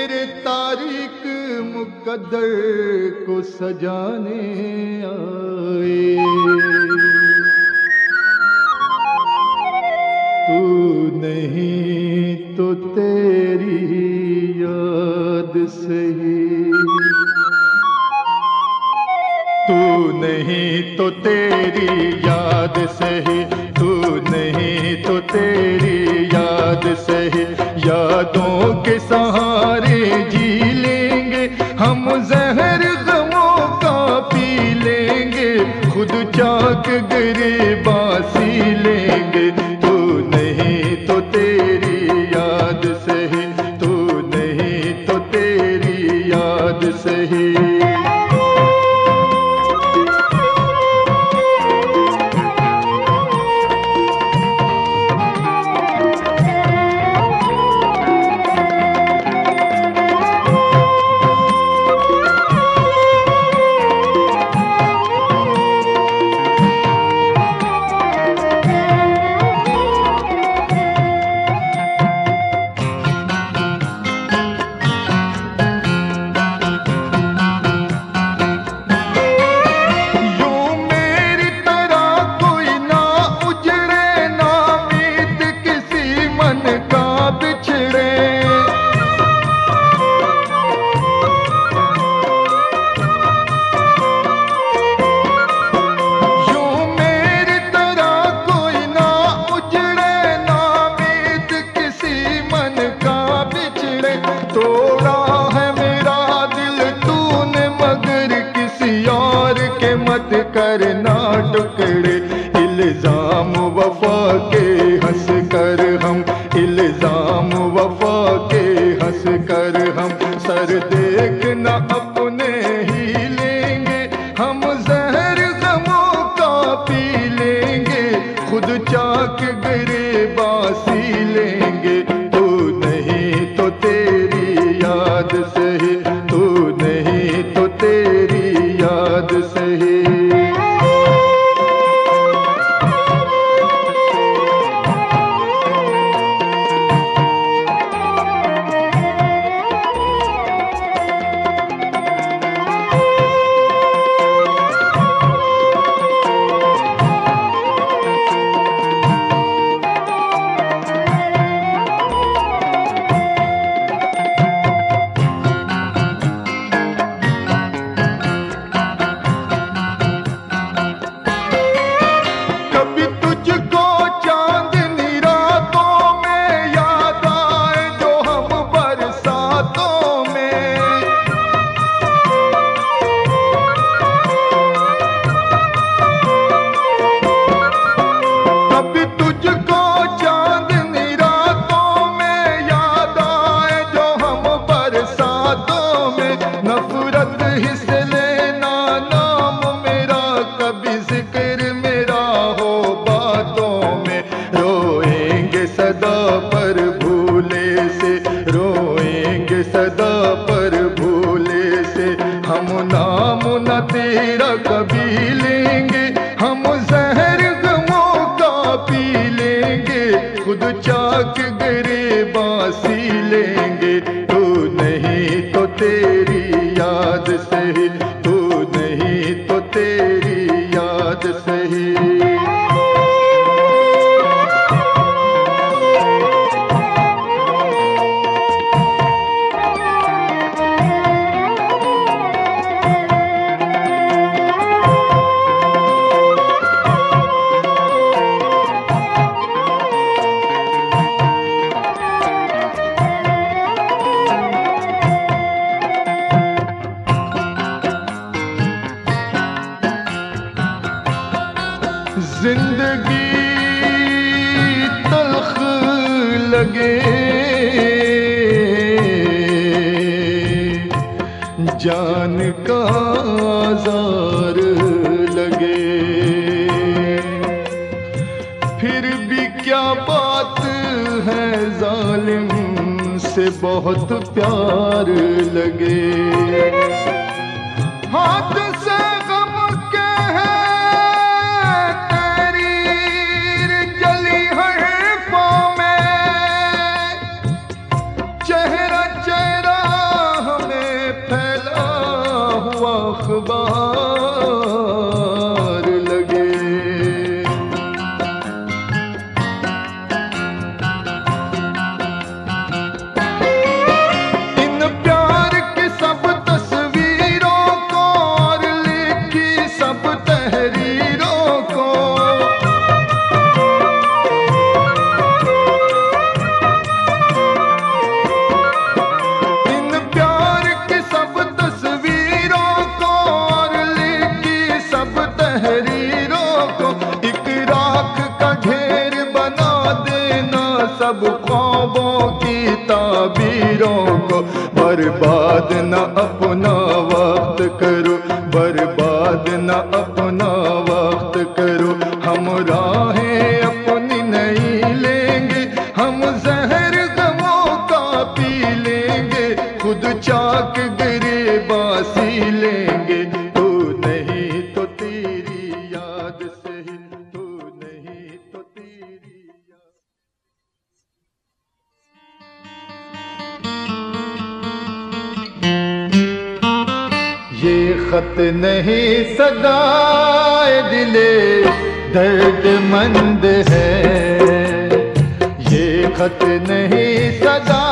मेरे तारीख मुकदर को सजाने आए। तू नहीं तो तेरी याद सही। तू नहीं तो तेरी याद सही। तू नहीं तो तेरी याद सही। यादों के सहारे जी लेंगे, हम जहर गमों का पी लेंगे, खुद चाक गिरे बासी लेंगे। देखना अपने ही लेंगे। हम जहर गमों का पी लेंगे। खुद चाक गरी ਪਾਰ ਲਗੇ। ਹੱਥ खत नहीं सदा दिले दर्द मंद है। ये खत नहीं सदा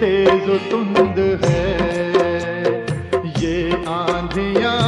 तेज तुंद है। ये आंधियाँ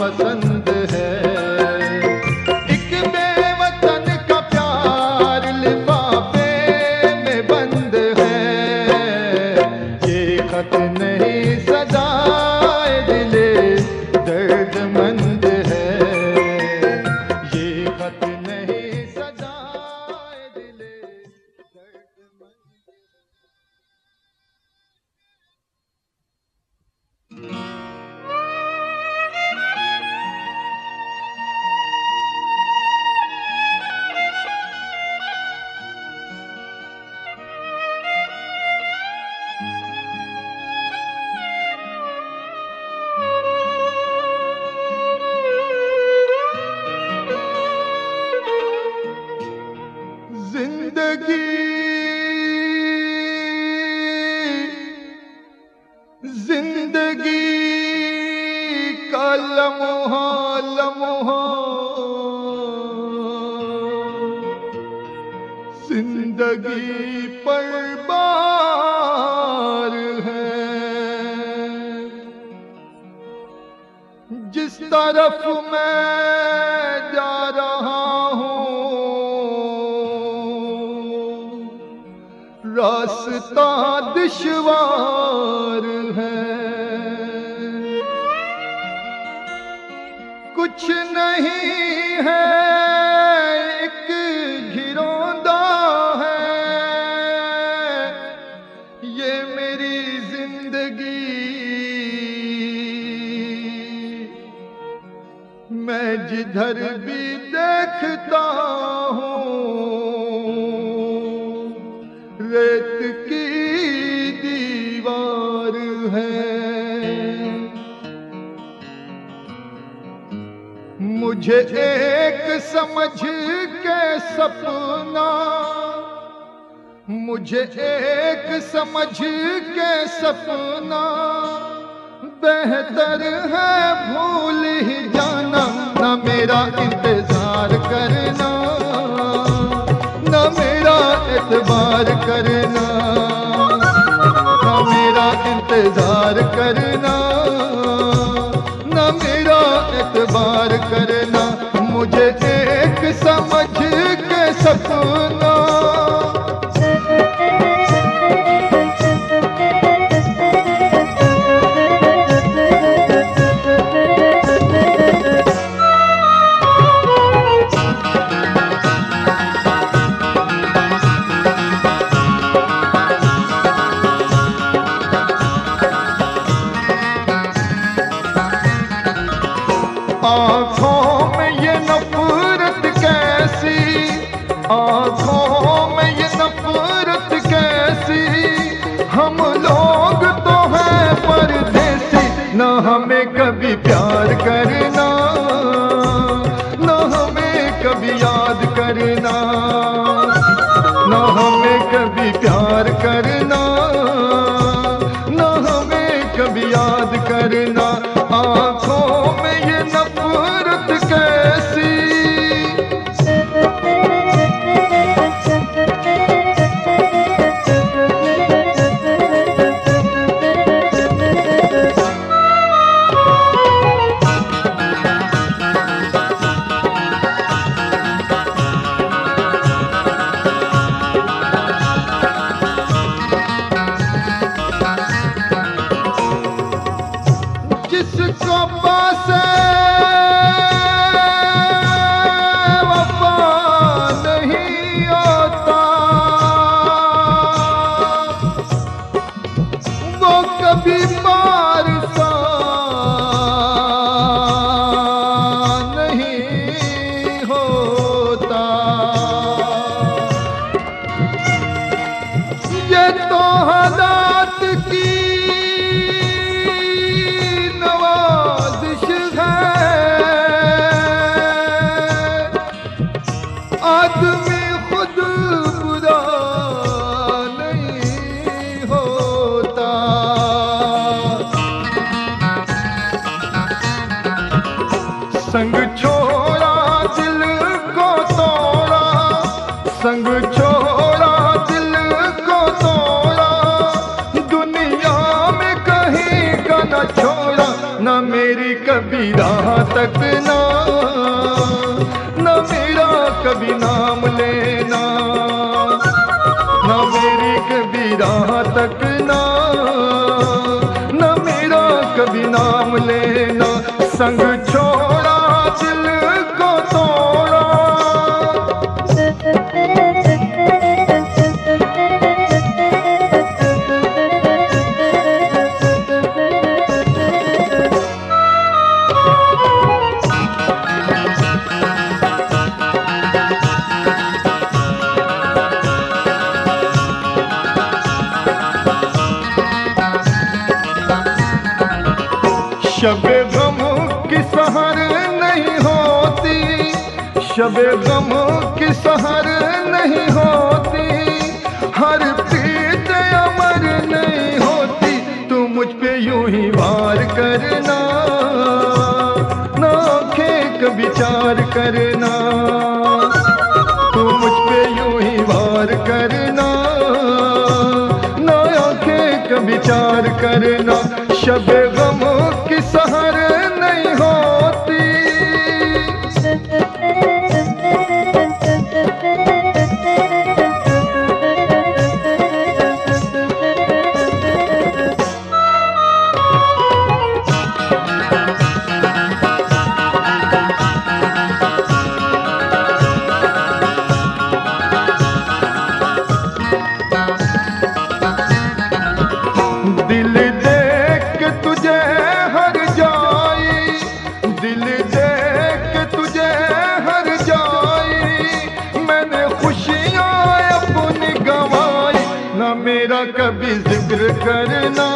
पसंद रास्ता दुशवार है। कुछ नहीं है एक घिरौंदा है। ये मेरी ज़िंदगी। मैं जिधर तुझे एक समझ के सपना। मुझे एक समझ के सपना। बेहतर है भूल ही जाना, न मेरा इंतज़ार करना, न मेरा एतबार करना, न मेरा इंतज़ार करना, न मेरा एतबार करना। मुझे एक समझ के सपना संग छोड़ा दिल को तोड़ा संग गम की सहर नहीं होती। हर प्रीत अमर नहीं होती। तू मुझ पे यूँ ही वार करना ना खेक विचार करना। तू मुझ पे यूँ ही वार करना ना आँखें का विचार करना। शब कभी ज़िक्र करना,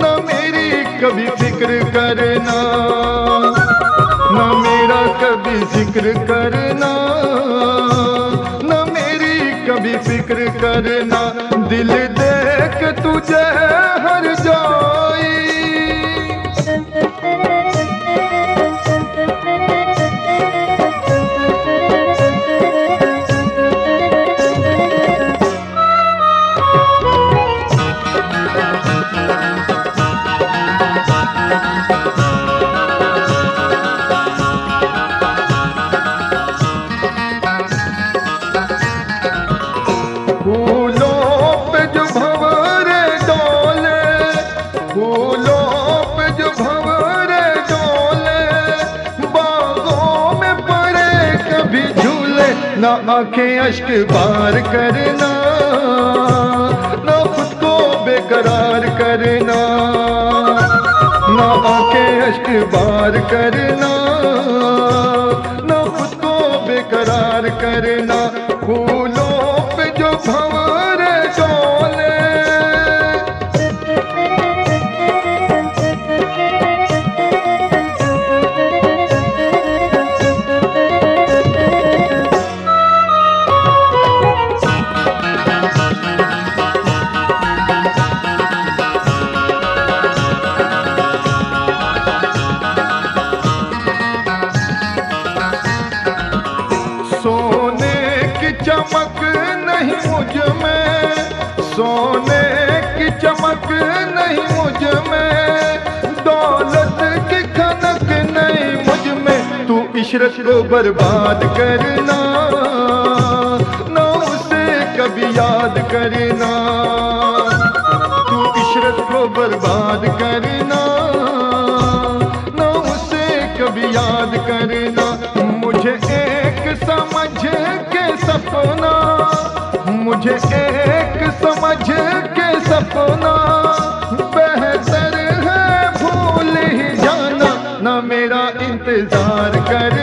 ना मेरी कभी फ़िक्र करना, ना मेरा कभी ज़िक्र करना, ना मेरी कभी फ़िक्र करना। दिल देख तुझे हर जाई आँखें अश्क बार करना, ना खुद को बेकरार करना, ना आँखें अश्क बार करना, ना खुद को बेकरार करना। फूलों पे जो भंवरे इशरत को बर्बाद करना ना उसे कभी याद करना। तू इशरत को बर्बाद करना ना उसे कभी याद करना। मुझे एक समझ के सपना, मुझे एक समझ के सपना। बेहतर है भूल ही जाना, ना मेरा इंतज़ार कर